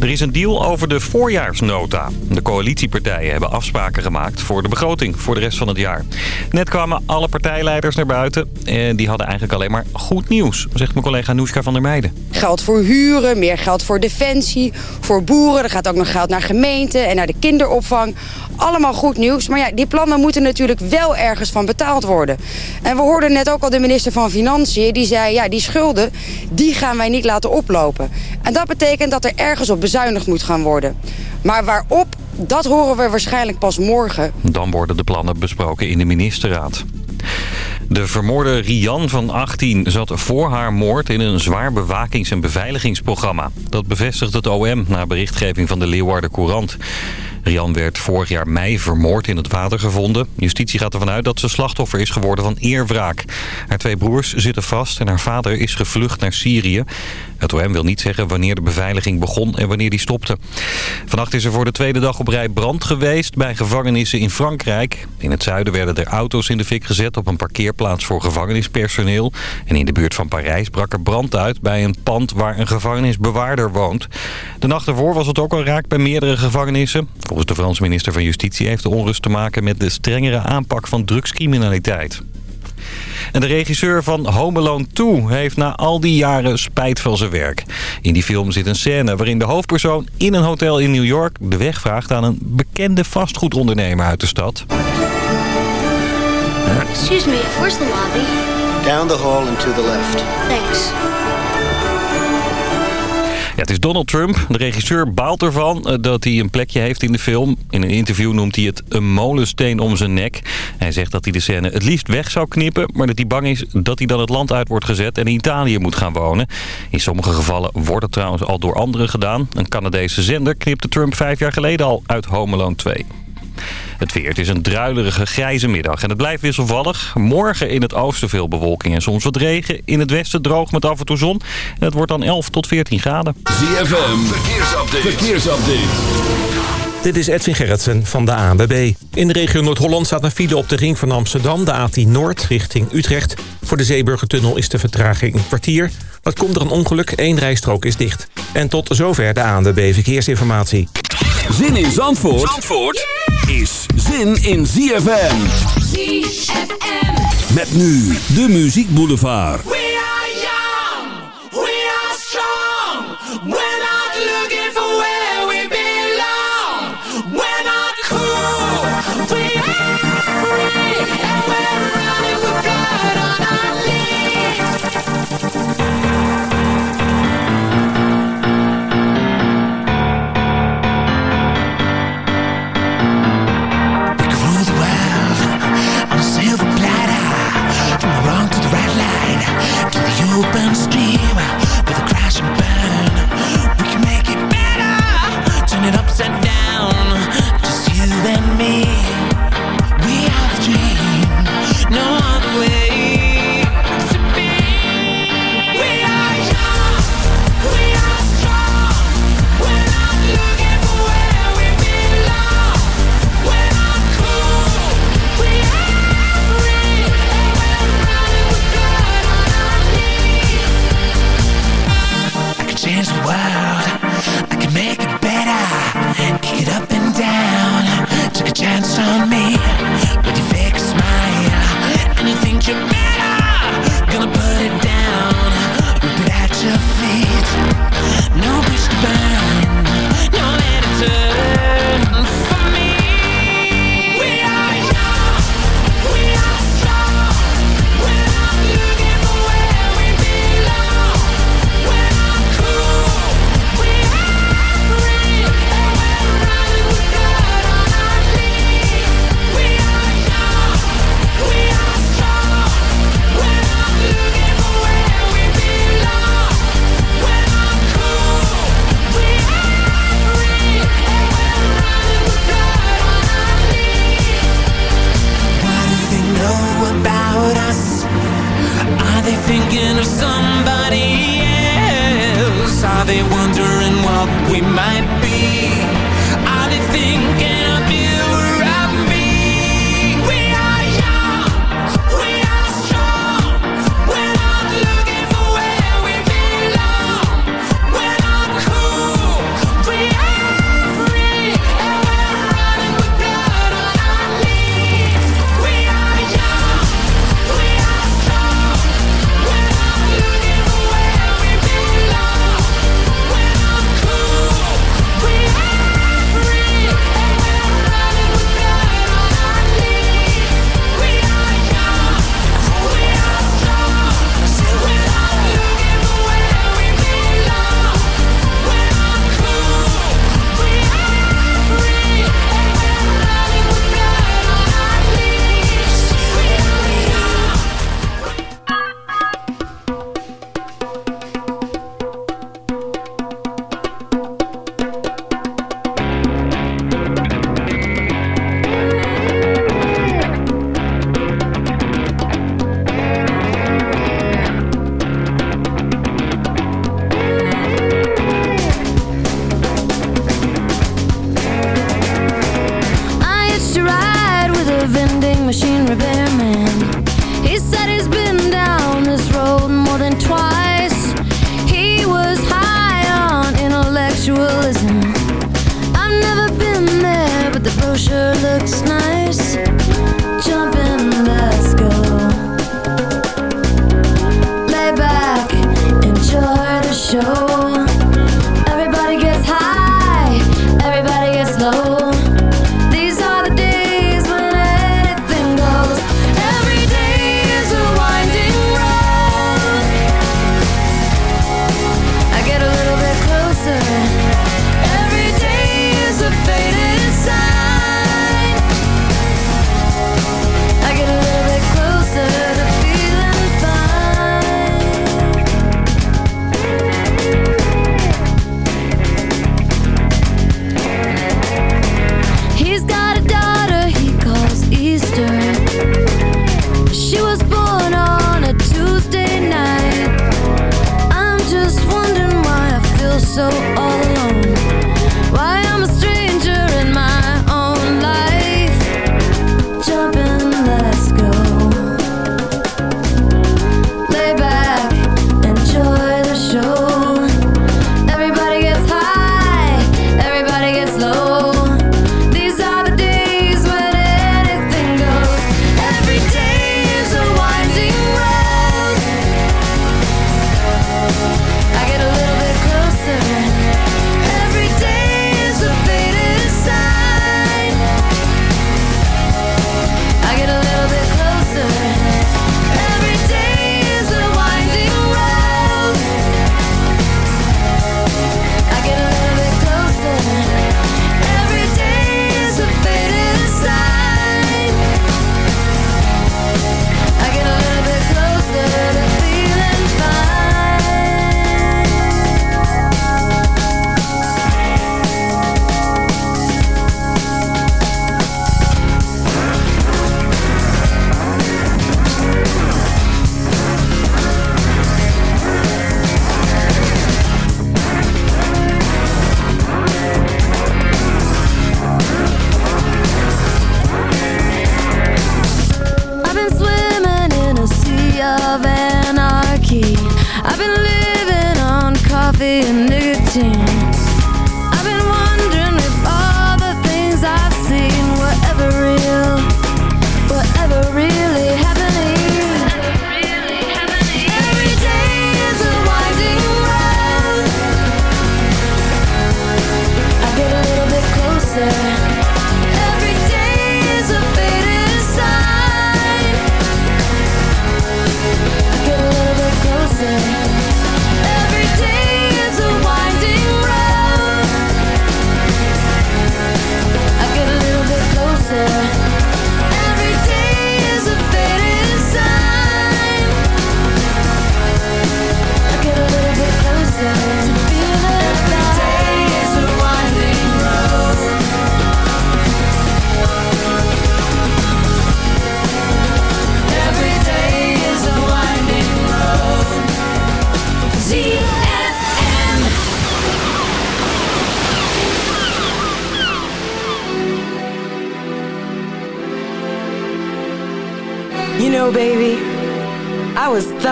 Er is een deal over de voorjaarsnota. De coalitiepartijen hebben afspraken gemaakt voor de begroting voor de rest van het jaar. Net kwamen alle partijleiders naar buiten en die hadden eigenlijk alleen maar goed nieuws, zegt mijn collega Noeska van der Meijden. Geld voor huren, meer geld voor defensie, voor boeren. Er gaat ook nog geld naar gemeenten en naar de kinderopvang. Allemaal goed nieuws, maar ja, die plannen moeten natuurlijk wel ergens van betaald worden. En we hoorden net ook al de minister van Financiën, die zei... ja, die schulden, die gaan wij niet laten oplopen. En dat betekent dat er ergens op bezuinigd moet gaan worden. Maar waarop, dat horen we waarschijnlijk pas morgen. Dan worden de plannen besproken in de ministerraad. De vermoorde Rian van 18 zat voor haar moord in een zwaar bewakings- en beveiligingsprogramma. Dat bevestigt het OM na berichtgeving van de Leeuwarden Courant. Rian werd vorig jaar mei vermoord in het water gevonden. Justitie gaat ervan uit dat ze slachtoffer is geworden van eerwraak. Haar twee broers zitten vast en haar vader is gevlucht naar Syrië. Het OM wil niet zeggen wanneer de beveiliging begon en wanneer die stopte. Vannacht is er voor de tweede dag op rij brand geweest bij gevangenissen in Frankrijk. In het zuiden werden er auto's in de fik gezet op een parkeerplaats voor gevangenispersoneel. En in de buurt van Parijs brak er brand uit bij een pand waar een gevangenisbewaarder woont. De nacht ervoor was het ook al raak bij meerdere gevangenissen. Volgens de Franse minister van Justitie heeft de onrust te maken met de strengere aanpak van drugscriminaliteit. En de regisseur van Home Alone 2 heeft na al die jaren spijt van zijn werk. In die film zit een scène waarin de hoofdpersoon in een hotel in New York de weg vraagt aan een bekende vastgoedondernemer uit de stad. Excuse me, where's the lobby? Down the hall and to the left. Thanks. Het is Donald Trump. De regisseur baalt ervan eh, dat hij een plekje heeft in de film. In een interview noemt hij het een molensteen om zijn nek. Hij zegt dat hij de scène het liefst weg zou knippen... maar dat hij bang is dat hij dan het land uit wordt gezet en in Italië moet gaan wonen. In sommige gevallen wordt het trouwens al door anderen gedaan. Een Canadese zender knipte Trump vijf jaar geleden al uit Home Alone 2. Het weer. Het is een druilerige grijze middag en het blijft wisselvallig. Morgen in het oosten veel bewolking en soms wat regen. In het westen droog met af en toe zon. En het wordt dan 11 tot 14 graden. ZFM, verkeersupdate. verkeersupdate. Dit is Edwin Gerritsen van de ANWB. In de regio Noord-Holland staat een file op de ring van Amsterdam... de A10 Noord richting Utrecht. Voor de Zeeburgertunnel is de vertraging een kwartier. Dat komt er een ongeluk, één rijstrook is dicht. En tot zover de ANWB Verkeersinformatie. Zin in Zandvoort, Zandvoort is zin in ZFM. ZFM. Met nu de Muziek Boulevard. Open stream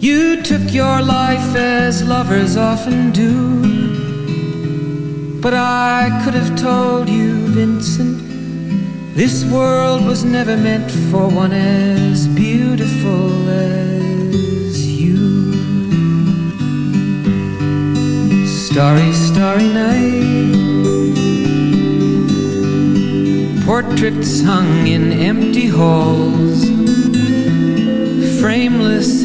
You took your life as lovers often do. But I could have told you, Vincent, this world was never meant for one as beautiful as you. Starry, starry night. Portraits hung in empty halls. Frameless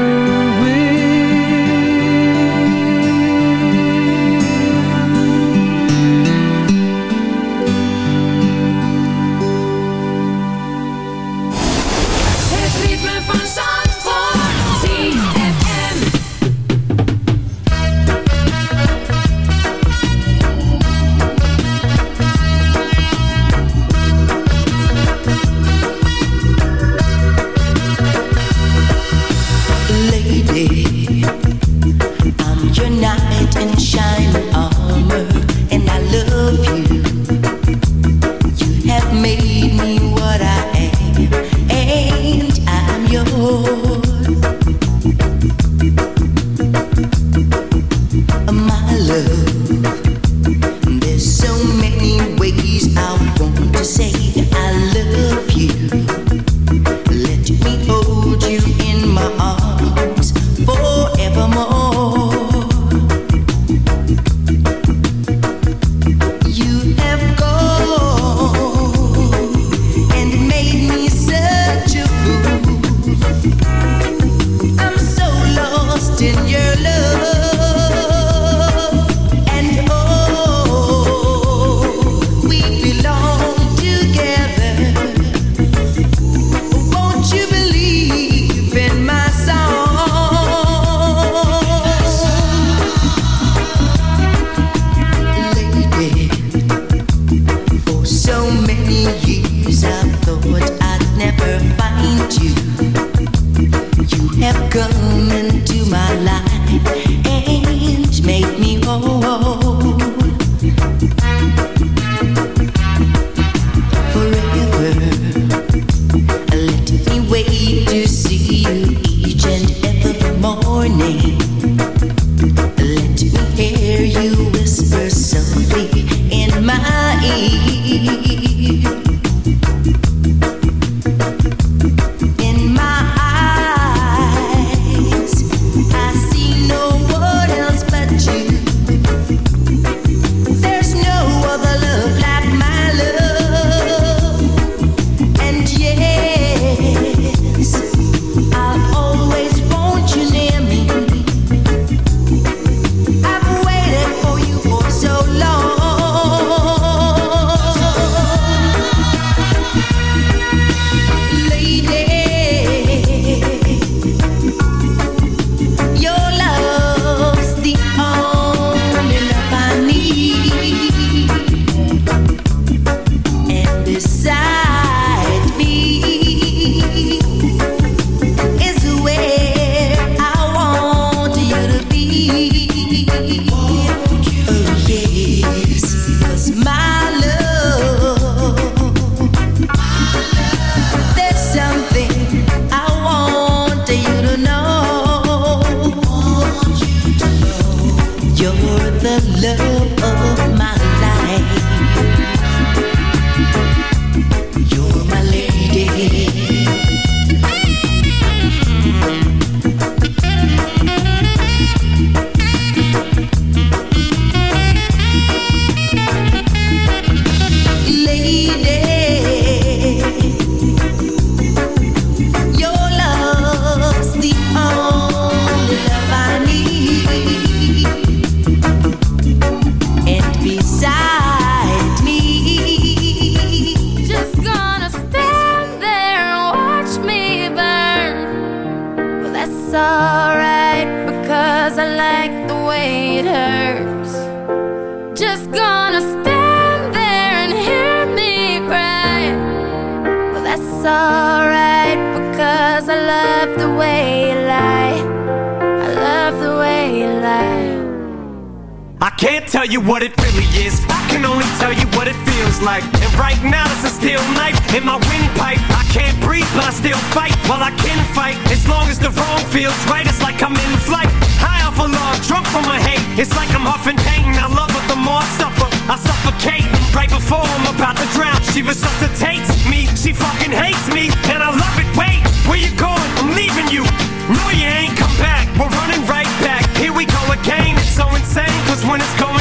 there's a steel knife in my windpipe. I can't breathe, but I still fight. While I can fight, as long as the wrong feels right, it's like I'm in flight. High off of love, drunk from my hate. It's like I'm huffing pain. I love her the more I suffer. I suffocate right before I'm about to drown. She resuscitates me. She fucking hates me, and I love it. Wait, where you going? I'm leaving you. No, you ain't come back. We're running right back. Here we go again. It's so insane, cause when it's going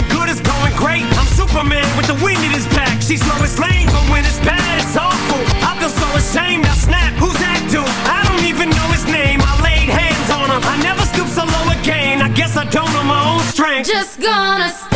She's Lois Lane, but when it's bad, it's awful. I feel so ashamed. I snap. Who's that dude? I don't even know his name. I laid hands on him. I never stoop so low again. I guess I don't know my own strength. Just gonna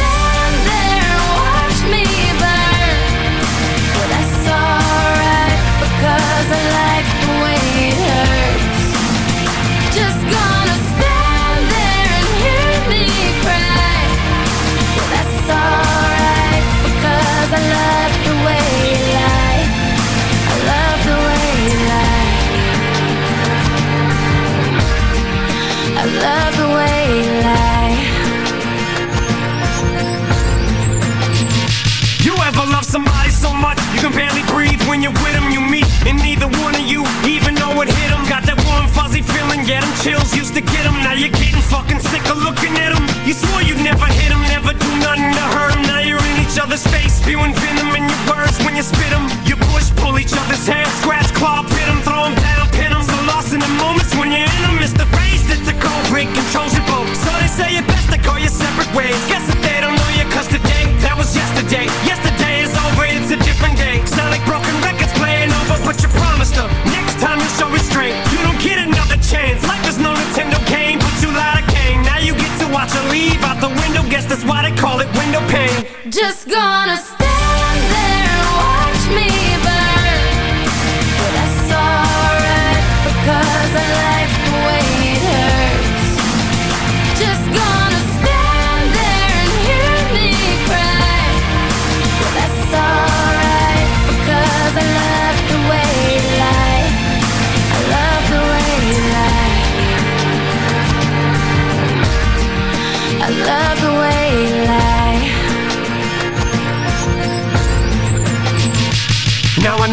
you're with them? You meet, and neither one of you even know it hit them. Got that warm, fuzzy feeling, yeah, them chills used to get them. Now you're getting fucking sick of looking at them. You swore you'd never hit them, never do nothing to hurt them. Now you're in each other's face, spewing venom in your words when you spit them. You push, pull each other's hair, scratch, claw, pit them, throw them down, pin them. So lost in the moments when you're in them, it's the phrase that the cold break controls your boat. So they say it best to go your separate ways. Guess that they don't know you, cause today, was yesterday. Yesterday is over, it's a different day. Sound like broken records playing over, but you promised her. Next time you show restraint, you don't get another chance. Life is no Nintendo game, but you lied again. Now you get to watch her leave out the window. Guess that's why they call it window pane. Just gonna stand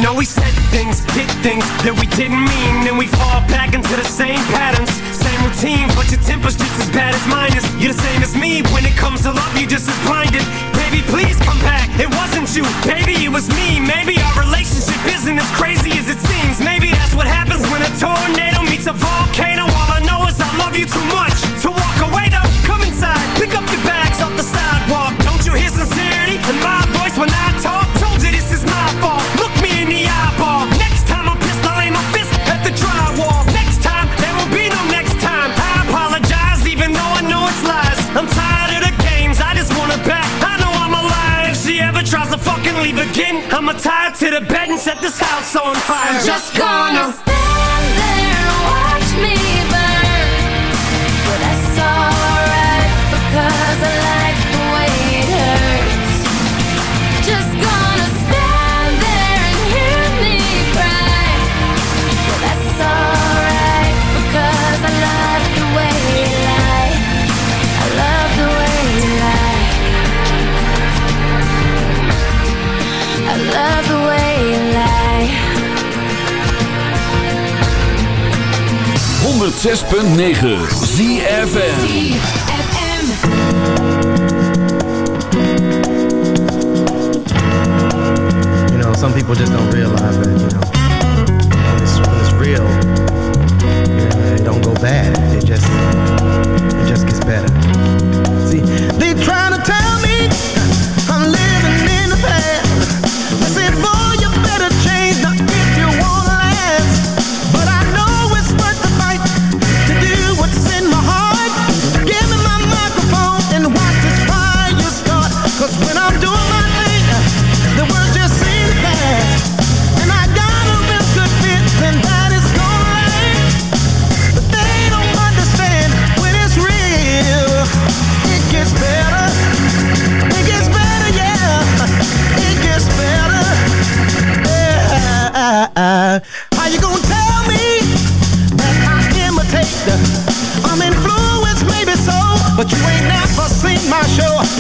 know we said things, did things that we didn't mean, and we fall back into the same patterns, same routine. But your temper's just as bad as mine is. You're the same as me when it comes to love. You just as blinded. Baby, please come back. It wasn't you, baby, it was me. Maybe our relationship isn't as crazy as it seems. Maybe that's what happens when a tornado meets a volcano. All I know is I love you too much to walk away. Though, come inside, pick up your bags off the sidewalk. Don't you hear sincerity in my voice when I talk? Told you this leave again, I'ma tie her to the bed and set this house on fire. Just gonna stand there and watch me burn. But that's alright because I like 106.9 ZFM You know, some people just don't realize that, you know, when it's, when it's real, you know, it don't go bad. It just, it just gets better. See, they trying to tell me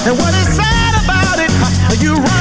And what is sad about it, you run